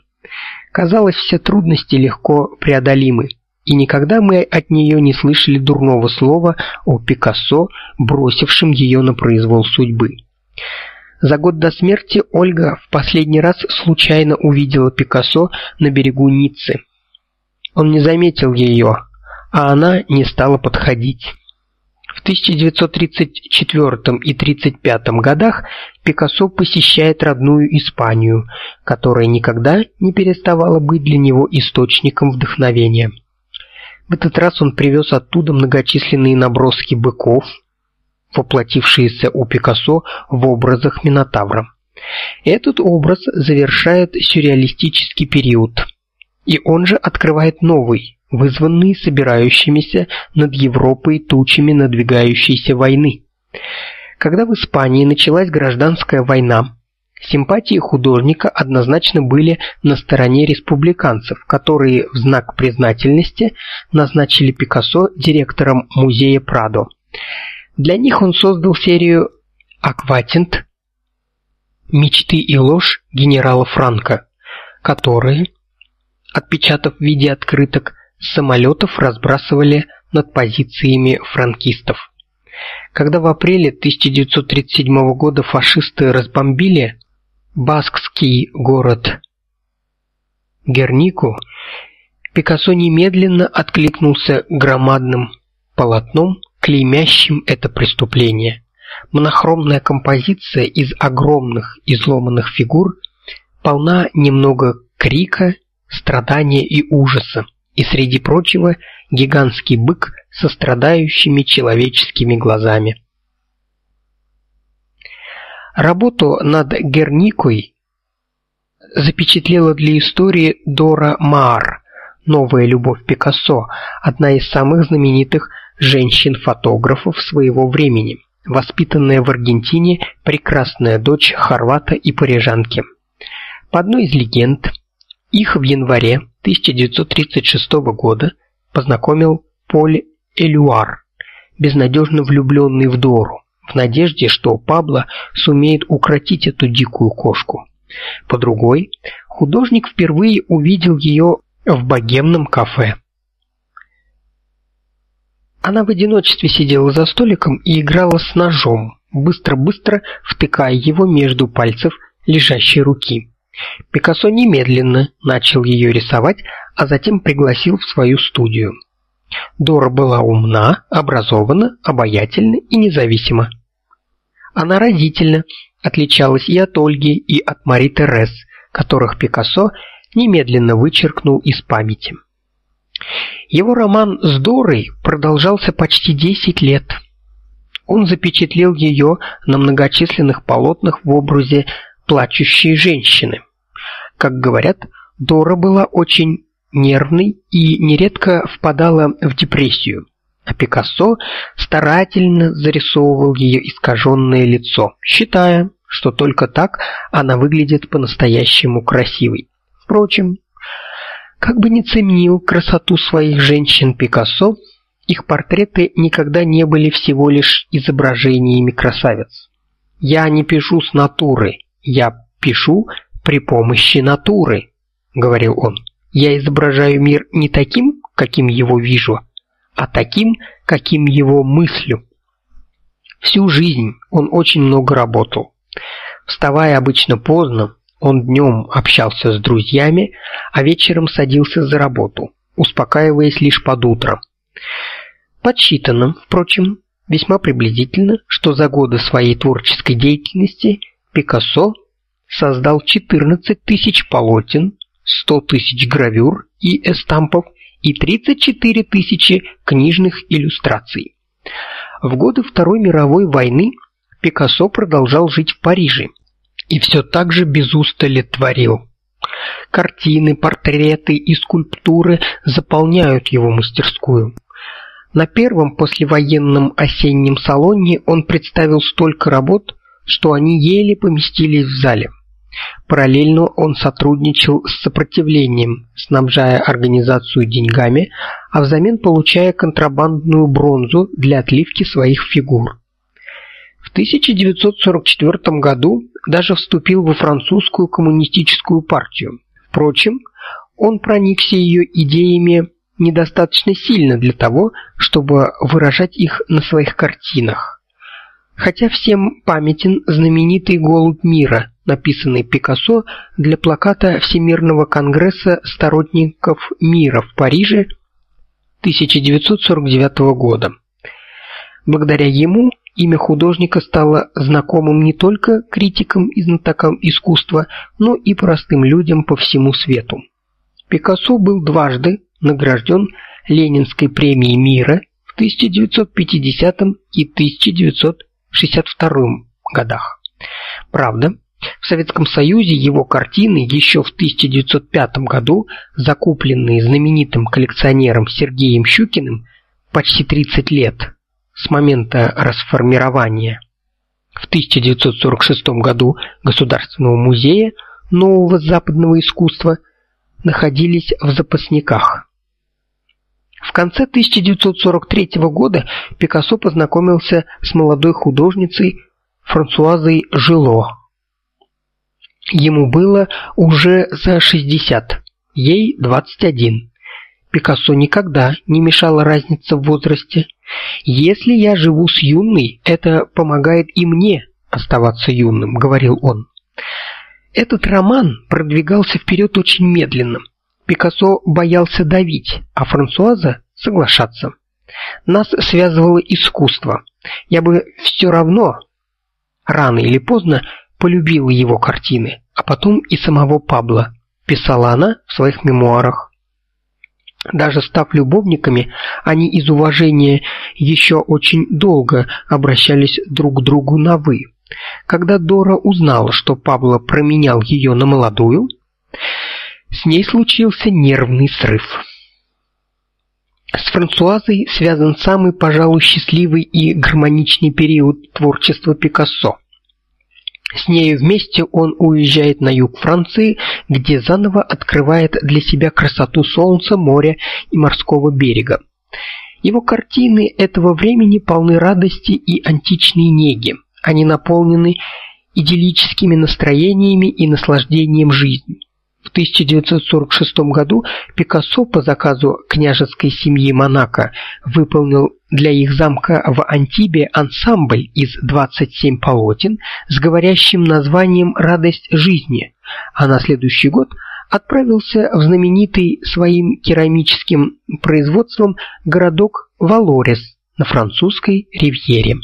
S1: Казалось, все трудности легко преодолимы, и никогда мы от нее не слышали дурного слова о Пикассо, бросившем ее на произвол судьбы. За год до смерти Ольга в последний раз случайно увидела Пикассо на берегу Ниццы. Он не заметил ее, а она не стала подходить. В 1934 и 35 годах Пикассо посещает родную Испанию, которая никогда не переставала быть для него источником вдохновения. В этот раз он привез оттуда многочисленные наброски быков, воплотившиеся у Пикассо в образах Минотавра. Этот образ завершает сюрреалистический период – и он же открывает новый, вызванный собирающимися над Европой тучами надвигающейся войны. Когда в Испании началась гражданская война, симпатии художника однозначно были на стороне республиканцев, которые в знак признательности назначили Пикассо директором музея Прадо. Для них он создал серию «Акватинт. Мечты и ложь генерала Франко», которые отпечатав в виде открыток с самолетов разбрасывали над позициями франкистов. Когда в апреле 1937 года фашисты разбомбили баскский город Гернику, Пикассо немедленно откликнулся громадным полотном, клеймящим это преступление. Монохромная композиция из огромных изломанных фигур полна немного крика страдания и ужаса, и среди прочего гигантский бык со страдающими человеческими глазами. Работу над Герникой запечатлела для истории Дора Маар, новая любовь Пикассо, одна из самых знаменитых женщин-фотографов своего времени, воспитанная в Аргентине прекрасная дочь хорвата и парижанки. По одной из легенд, их в январе 1936 года познакомил Поль Элюар, безнадежно влюбленный в Дору, в надежде, что Пабло сумеет укротить эту дикую кошку. По другой, художник впервые увидел ее в богемном кафе. Она в одиночестве сидела за столиком и играла с ножом, быстро-быстро втыкая его между пальцев лежащей руки. Пикассо немедленно начал ее рисовать, а затем пригласил в свою студию. Дора была умна, образована, обаятельна и независима. Она разительно отличалась и от Ольги, и от Мари Терез, которых Пикассо немедленно вычеркнул из памяти. Его роман с Дорой продолжался почти 10 лет. Он запечатлел ее на многочисленных полотнах в образе плачущей женщины. Как говорят, Дора была очень нервной и нередко впадала в депрессию. А Пикассо старательно зарисовывал ее искаженное лицо, считая, что только так она выглядит по-настоящему красивой. Впрочем, как бы ни ценил красоту своих женщин Пикассо, их портреты никогда не были всего лишь изображениями красавиц. Я не пишу с натуры, я пишу при помощи натуры, говорил он. Я изображаю мир не таким, каким его вижу, а таким, каким его мыслю. Всю жизнь он очень много работал. Вставая обычно поздно, он днем общался с друзьями, а вечером садился за работу, успокаиваясь лишь под утро. Подсчитано, впрочем, весьма приблизительно, что за годы своей творческой деятельности Пикассо создал 14 тысяч полотен, 100 тысяч гравюр и эстампов и 34 тысячи книжных иллюстраций. В годы Второй мировой войны Пикассо продолжал жить в Париже и все так же без устали творил. Картины, портреты и скульптуры заполняют его мастерскую. На первом послевоенном осеннем салоне он представил столько работ, что они еле поместились в зале. Параллельно он сотрудничал с сопротивлением, снабжая организацию деньгами, а взамен получая контрабандную бронзу для отливки своих фигур. В 1944 году даже вступил во французскую коммунистическую партию. Впрочем, он проникся ее идеями недостаточно сильно для того, чтобы выражать их на своих картинах. Хотя всем памятен знаменитый голубь мира, написанный Пикассо для плаката Всемирного конгресса сторонников мира в Париже 1949 года. Благодаря ему имя художника стало знакомым не только критикам и знатокам искусства, но и простым людям по всему свету. Пикассо был дважды награжден Ленинской премией мира в 1950 и 1962 годах. Правда, в Советском Союзе его картины еще в 1905 году, закупленные знаменитым коллекционером Сергеем Щукиным почти 30 лет с момента расформирования в 1946 году Государственного музея нового западного искусства находились в запасниках. В конце 1943 года Пикассо познакомился с молодой художницей Франсуазой Жило. Ему было уже за 60, ей 21. Пикассо никогда не мешала разница в возрасте. Если я живу с юной, это помогает и мне оставаться юным, говорил он. Этот роман продвигался вперед очень медленно. Пикассо боялся давить, а Франсуаза соглашаться. Нас связывало искусство. Я бы все равно рано или поздно полюбила его картины, а потом и самого Пабло, писала она в своих мемуарах. Даже став любовниками, они из уважения еще очень долго обращались друг к другу на вы. Когда Дора узнала, что Пабло променял ее на молодую, с ней случился нервный срыв. С Франсуазой связан самый, пожалуй, счастливый и гармоничный период творчества Пикассо. С ней вместе он уезжает на юг Франции, где заново открывает для себя красоту солнца, моря и морского берега. Его картины этого времени полны радости и античной неги. Они наполнены идиллическими настроениями и наслаждением жизнью. В 1946 году Пикассо по заказу княжеской семьи Монако выполнил для их замка в Антибе ансамбль из 27 полотен с говорящим названием Радость жизни, а на следующий год отправился в знаменитый своим керамическим производством городок Валорес на французской ривьере.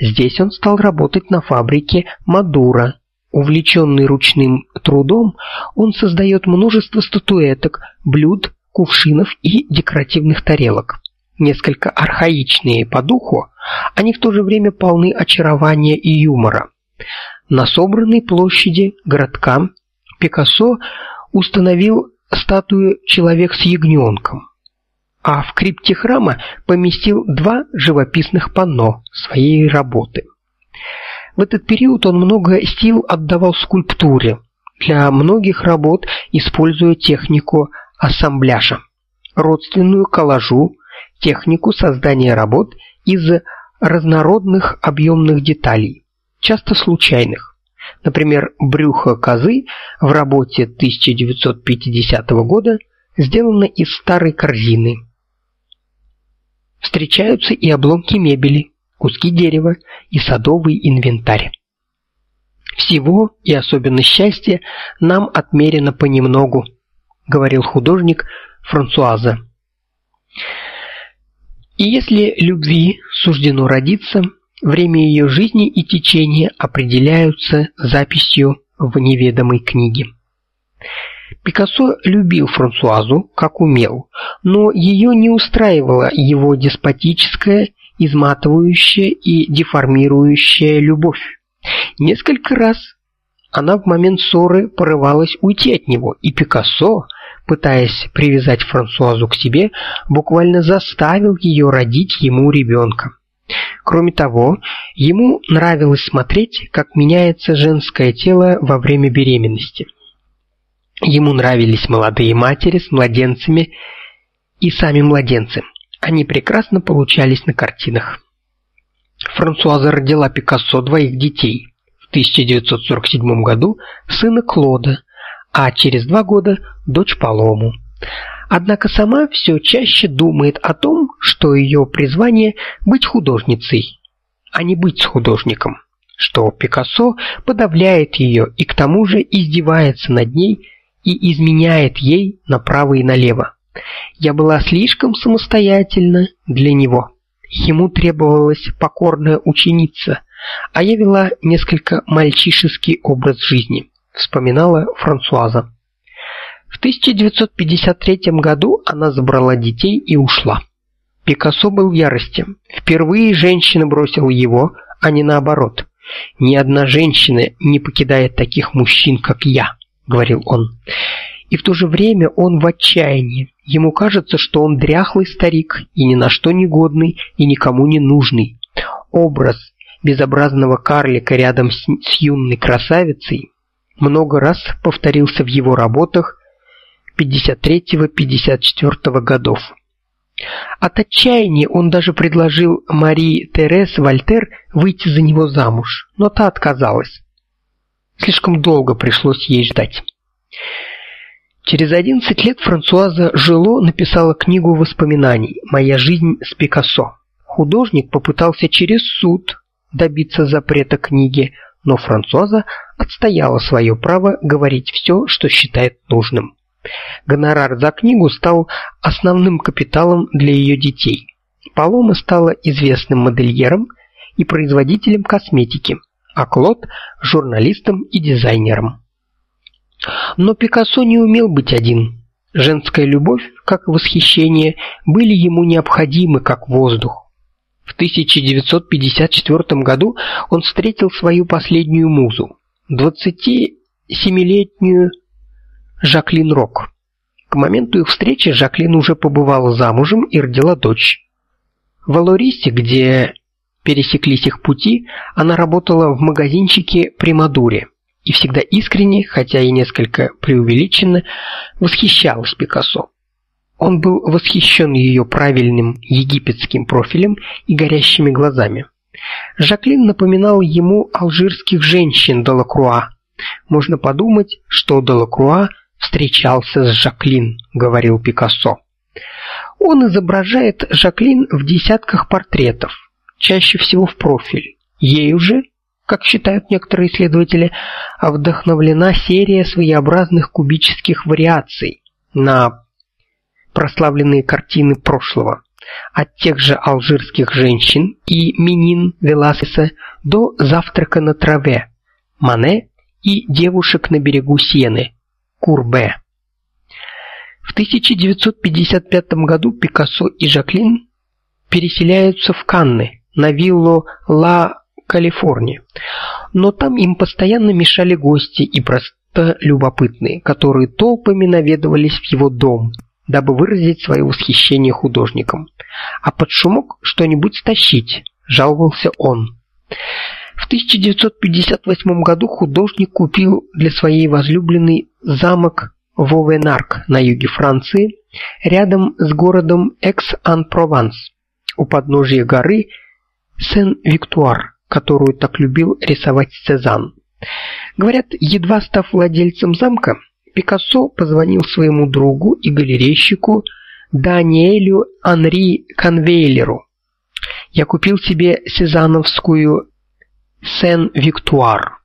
S1: Здесь он стал работать на фабрике Мадура Увлеченный ручным трудом, он создает множество статуэток, блюд, кувшинов и декоративных тарелок. Несколько архаичные по духу, они в то же время полны очарования и юмора. На собранной площади городка Пикассо установил статую человек с ягненком, а в крипте храма поместил два живописных панно своей работы. В этот период он много сил отдавал скульптуре, для многих работ используя технику ассамбляжа, родственную коллажу, технику создания работ из разнородных объемных деталей, часто случайных. Например, брюхо козы в работе 1950 года сделано из старой корзины. Встречаются и обломки мебели, куски дерева и садовый инвентарь. Всего и особенно счастья нам отмерено понемногу, говорил художник Франсуаза. И если любви суждено родиться, время ее жизни и течение определяются записью в неведомой книге. Пикассо любил Франсуазу, как умел, но ее не устраивала его деспотическая, изматывающая и деформирующая любовь. Несколько раз она в момент ссоры порывалась уйти от него, и Пикассо, пытаясь привязать Франсуазу к себе, буквально заставил ее родить ему ребенка. Кроме того, ему нравилось смотреть, как меняется женское тело во время беременности. Ему нравились молодые матери с младенцами и сами младенцы. Они прекрасно получались на картинах. Франсуаза родила Пикассо двоих детей. В 1947 году сына Клода, а через два года дочь Палому. Однако сама все чаще думает о том, что ее призвание быть художницей, а не быть художником, что Пикассо подавляет ее и к тому же издевается над ней и изменяет ей направо и налево. Я была слишком самостоятельна для него. Ему требовалась покорная ученица, а я вела несколько мальчишеский образ жизни, вспоминала Франсуаза. В 1953 году она забрала детей и ушла. Пикассо был в ярости. Впервые женщина бросила его, а не наоборот. Ни одна женщина не покидает таких мужчин, как я, говорил он. И в то же время он в отчаянии. Ему кажется, что он дряхлый старик и ни на что не годный и никому не нужный. Образ безобразного карлика рядом с, с юной красавицей много раз повторился в его работах 53-54 годов. От отчаяния он даже предложил Марии Терес Вольтер выйти за него замуж, но та отказалась. Слишком долго пришлось ей ждать. Через 11 лет Франсуаза Жило написала книгу воспоминаний «Моя жизнь с Пикассо». Художник попытался через суд добиться запрета книги, но Франсуаза отстояла свое право говорить все, что считает нужным. Гонорар за книгу стал основным капиталом для ее детей. Палома стала известным модельером и производителем косметики, а Клод журналистом и дизайнером. Но Пикассо не умел быть один. Женская любовь, как восхищение, были ему необходимы как воздух. В 1954 году он встретил свою последнюю музу, 27-летнюю Жаклин Рок. К моменту их встречи Жаклин уже побывала замужем и родила дочь. В Алорисе, где пересеклись их пути, она работала в магазинчике при Мадуре и всегда искренне, хотя и несколько преувеличенно, восхищалась Пикассо. Он был восхищен ее правильным египетским профилем и горящими глазами. Жаклин напоминала ему алжирских женщин Делакруа. Можно подумать, что Делакруа встречался с Жаклин, говорил Пикассо. Он изображает Жаклин в десятках портретов, чаще всего в профиль. Ей уже, как считают некоторые исследователи, вдохновлена серия своеобразных кубических вариаций на прославленные картины прошлого, от тех же алжирских женщин и Минин Веласкеса до Завтрака на траве, Мане и девушек на берегу Сены, Курбе. В 1955 году Пикассо и Жаклин переселяются в Канны, на виллу Ла Калифорния. Но там им постоянно мешали гости и просто любопытные, которые толпами наведывались в его дом, дабы выразить свое восхищение художником. А под шумок что-нибудь стащить, жаловался он. В 1958 году художник купил для своей возлюбленной замок Вовенарк на юге Франции, рядом с городом Экс-Ан-Прованс, у подножия горы Сен-Виктуар, которую так любил рисовать Сезанн. Говорят, едва став владельцем замка, Пикассо позвонил своему другу и галерейщику Даниэлю Анри Конвейлеру Я купил себе сезановскую Сен-Виктуар.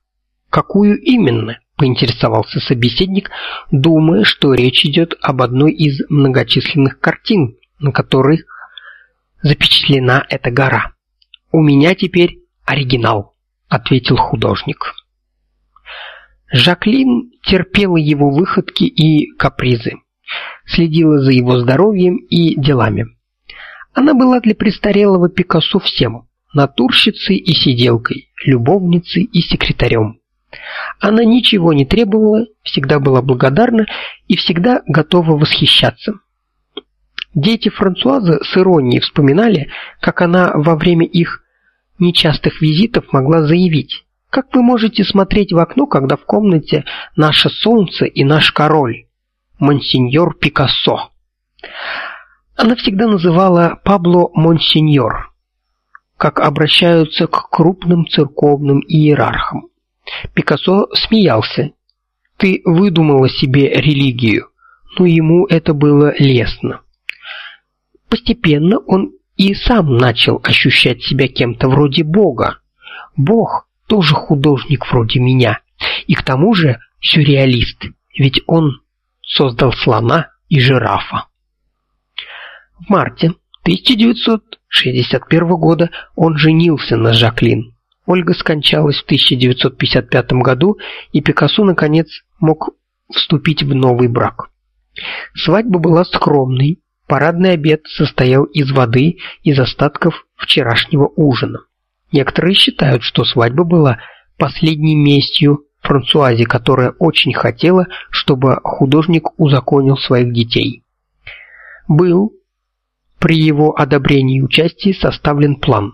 S1: Какую именно? поинтересовался собеседник, думая, что речь идет об одной из многочисленных картин, на которых запечатлена эта гора. У меня теперь оригинал, ответил художник. Жаклин терпела его выходки и капризы, следила за его здоровьем и делами. Она была для престарелого Пикассо всем: натурщицей и сиделкой, любовницей и секретарем. Она ничего не требовала, всегда была благодарна и всегда готова восхищаться. Дети Франсуазы с иронией вспоминали, как она во время их нечастых визитов могла заявить: "Как вы можете смотреть в окно, когда в комнате наше солнце и наш король, монсеньор Пикассо?" Она всегда называла Пабло монсеньор, как обращаются к крупным церковным иерархам. Пикассо смеялся. Ты выдумала себе религию, но ему это было лестно. Постепенно он и сам начал ощущать себя кем-то вроде бога. Бог тоже художник вроде меня, и к тому же сюрреалист, ведь он создал слона и жирафа. В марте 1961 года он женился на Жаклин. Ольга скончалась в 1955 году, и Пикассо наконец мог вступить в новый брак. Свадьба была скромной. Парадный обед состоял из воды из остатков вчерашнего ужина. Некоторые считают, что свадьба была последней местью Франсуазе, которая очень хотела, чтобы художник узаконил своих детей. Был при его одобрении и участии составлен план.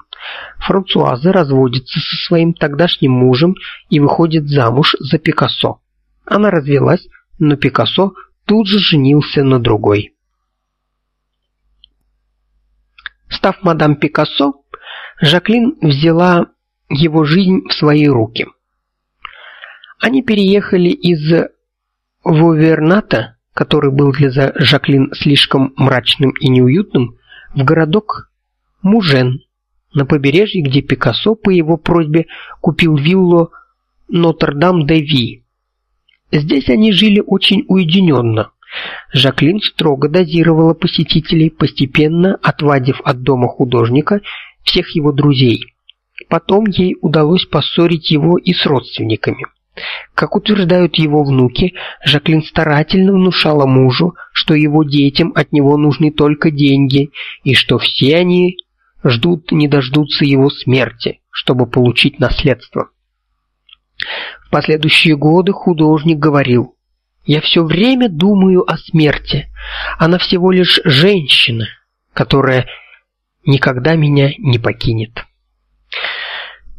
S1: Франсуаза разводится со своим тогдашним мужем и выходит замуж за Пикассо. Она развелась, но Пикассо тут же женился на другой. Став мадам Пикассо, Жаклин взяла его жизнь в свои руки. Они переехали из Воверната, который был для Жаклин слишком мрачным и неуютным, в городок Мужен на побережье, где Пикассо по его просьбе купил виллу Нотр-Дам-де-Ви. Здесь они жили очень уединенно. Жаклин строго дозировала посетителей, постепенно отвадив от дома художника всех его друзей. Потом ей удалось поссорить его и с родственниками. Как утверждают его внуки, Жаклин старательно внушала мужу, что его детям от него нужны только деньги, и что все они ждут не дождутся его смерти, чтобы получить наследство. В последующие годы художник говорил: "Я все время думаю о смерти. Она всего лишь женщина, которая никогда меня не покинет".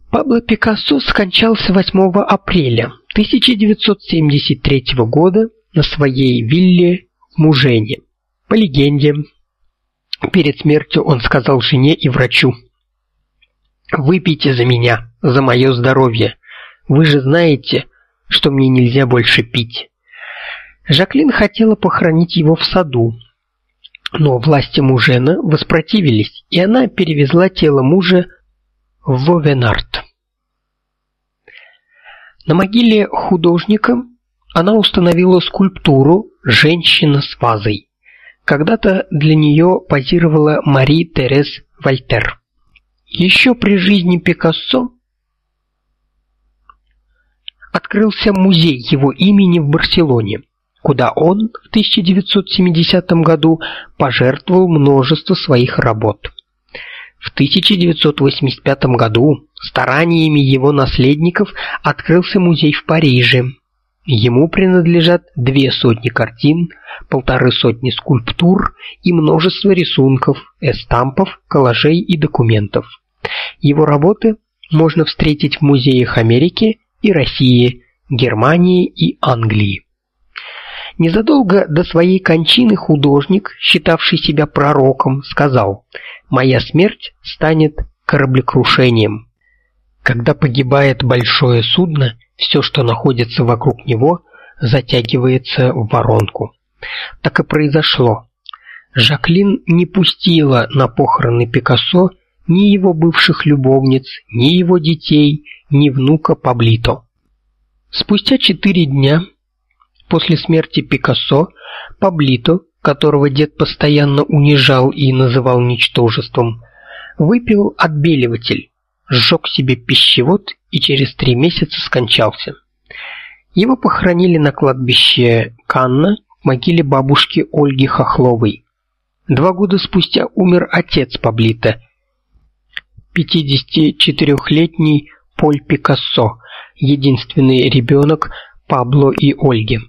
S1: Пабло Пикассо скончался 8 апреля 1973 года на своей вилле в Мужене. По легенде, перед смертью он сказал жене и врачу: "Выпейте за меня, за мое здоровье. Вы же знаете, что мне нельзя больше пить". Жаклин хотела похоронить его в саду, но власти Мужена воспротивились, и она перевезла тело мужа в Вовенарт. На могиле художника она установила скульптуру «Женщина с вазой». Когда-то для нее позировала Мари Терез Вольтер. Еще при жизни Пикассо открылся музей его имени в Барселоне, куда он в 1970 году пожертвовал множество своих работ. В 1985 году стараниями его наследников открылся музей в Париже. Ему принадлежат две сотни картин, полторы сотни скульптур и множество рисунков, эстампов, коллажей и документов. Его работы можно встретить в музеях Америки и России, Германии и Англии. Незадолго до своей кончины художник, считавший себя пророком, сказал: "Моя смерть станет кораблекрушением". Когда погибает большое судно, все, что находится вокруг него, затягивается в воронку. Так и произошло. Жаклин не пустила на похороны Пикассо ни его бывших любовниц, ни его детей, ни внука Паблито. Спустя четыре дня после смерти Пикассо Паблито, которого дед постоянно унижал и называл ничтожеством, выпил отбеливатель, сжег себе пищевод и через три месяца скончался. Его похоронили на кладбище Канна, в могиле бабушки Ольги Хохловой. Два года спустя умер отец Паблита, 54-летний Поль Пикассо, единственный ребенок Пабло и Ольги.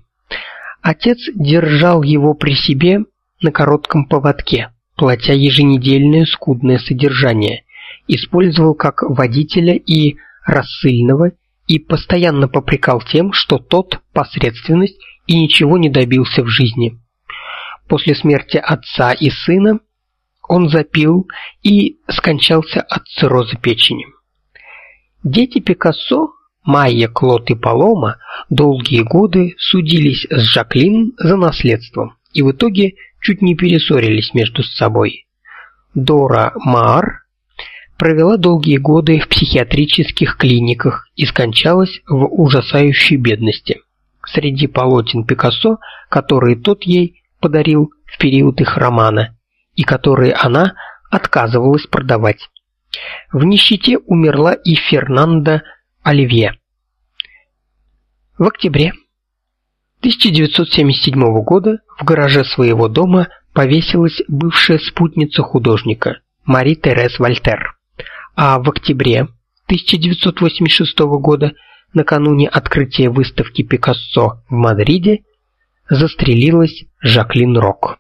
S1: Отец держал его при себе на коротком поводке, платя еженедельное скудное содержание, использовал как водителя и рассыльного и постоянно попрекал тем, что тот посредственность и ничего не добился в жизни. После смерти отца и сына он запил и скончался от цирроза печени. Дети Пикассо, Майя, Клод и Палома долгие годы судились с Жаклин за наследство и в итоге чуть не перессорились между собой. Дора Маар провела долгие годы в психиатрических клиниках и скончалась в ужасающей бедности. Среди полотен Пикассо, которые тот ей подарил в период их романа, и которые она отказывалась продавать. В нищете умерла и Фернанда Оливье. В октябре 1977 года в гараже своего дома повесилась бывшая спутница художника Мари Терез Вольтер. А в октябре 1986 года, накануне открытия выставки Пикассо в Мадриде, застрелилась Жаклин Рок.